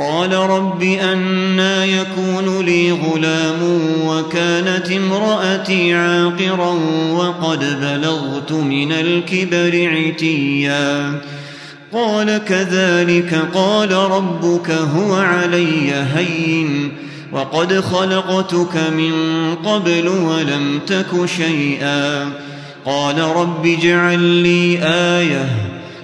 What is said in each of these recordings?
قال رب أنا يكون لي غلام وكانت امرأتي عاقرا وقد بلغت من الكبر عتيا. قال كذلك قال ربك هو علي هين وقد خلقتك من قبل ولم تك شيئا. قال رب اجعل لي آيةً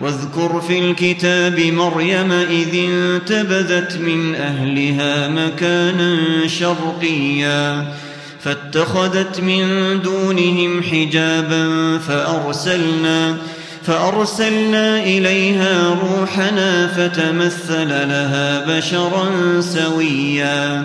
واذكر في الكتاب مريم إذ انتبذت من أهلها مكانا شرقيا فاتخذت من دونهم حجابا فأرسلنا فأرسلنا إليها روحنا فتمثل لها بشرا سويا.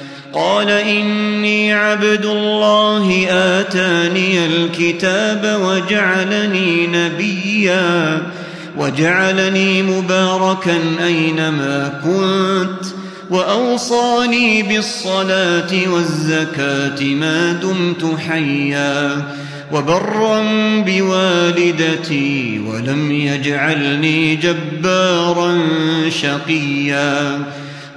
قال إني عبد الله آتاني الكتاب وجعلني نبيا وجعلني مباركا أينما كنت وأوصاني بالصلاة والزكاة ما دمت حيا وبرا بوالدتي ولم يجعلني جبارا شقيا.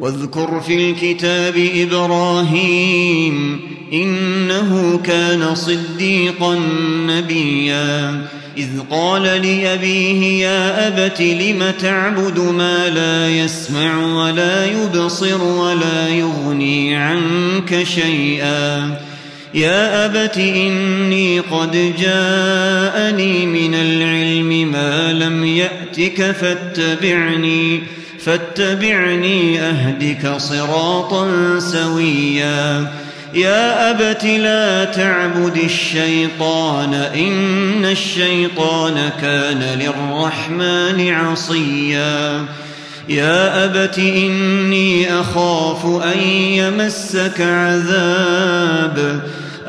واذكر في الكتاب إبراهيم إنه كان صديقا نبيا. إذ قال لأبيه يا أبت لم تعبد ما لا يسمع ولا يبصر ولا يغني عنك شيئا؟ يا أبت إني قد جاءني من العلم ما لم يأتك فاتبعني. فاتبعني أهدك صراطا سويا. يا أبت لا تعبد الشيطان إن الشيطان كان للرحمن عصيا. يا أبت إني أخاف أن يمسك عذاب.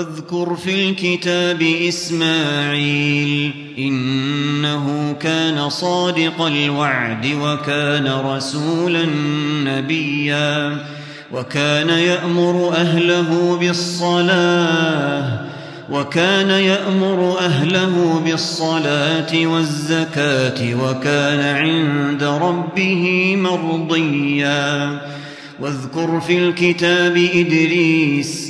واذكر في الكتاب إسماعيل إنه كان صادق الوعد وكان رسولا نبيا وكان يأمر أهله بالصلاة وكان يأمر أهله بالصلاة والزكاة وكان عند ربه مرضيا واذكر في الكتاب إدريس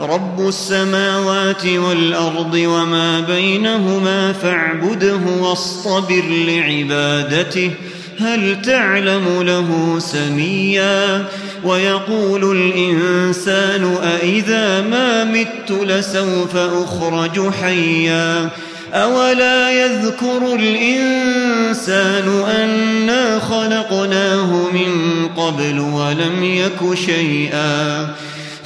رب السماوات والأرض وما بينهما فاعبده واصطبر لعبادته هل تعلم له سميا ويقول الإنسان أإذا ما مت لسوف أخرج حيا أولا يذكر الإنسان أنا خلقناه من قبل ولم يك شيئا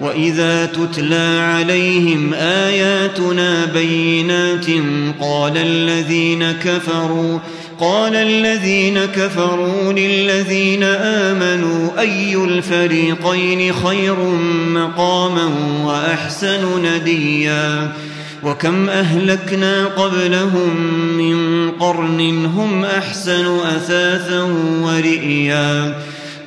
وإذا تتلى عليهم آياتنا بينات قال الذين كفروا قال الذين كفروا للذين آمنوا أي الفريقين خير مقاما وأحسن نديا وكم أهلكنا قبلهم من قرن هم أحسن أثاثا ورئيا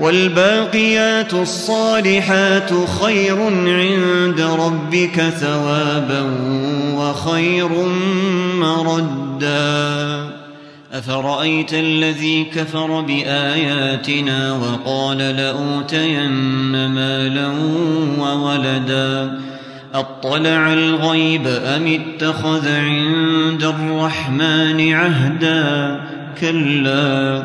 والباقيات الصالحات خير عند ربك ثوابا وخير مردا. أفرأيت الذي كفر بآياتنا وقال لأوتين مالا وولدا؟ أطلع الغيب أم اتخذ عند الرحمن عهدا؟ كلا.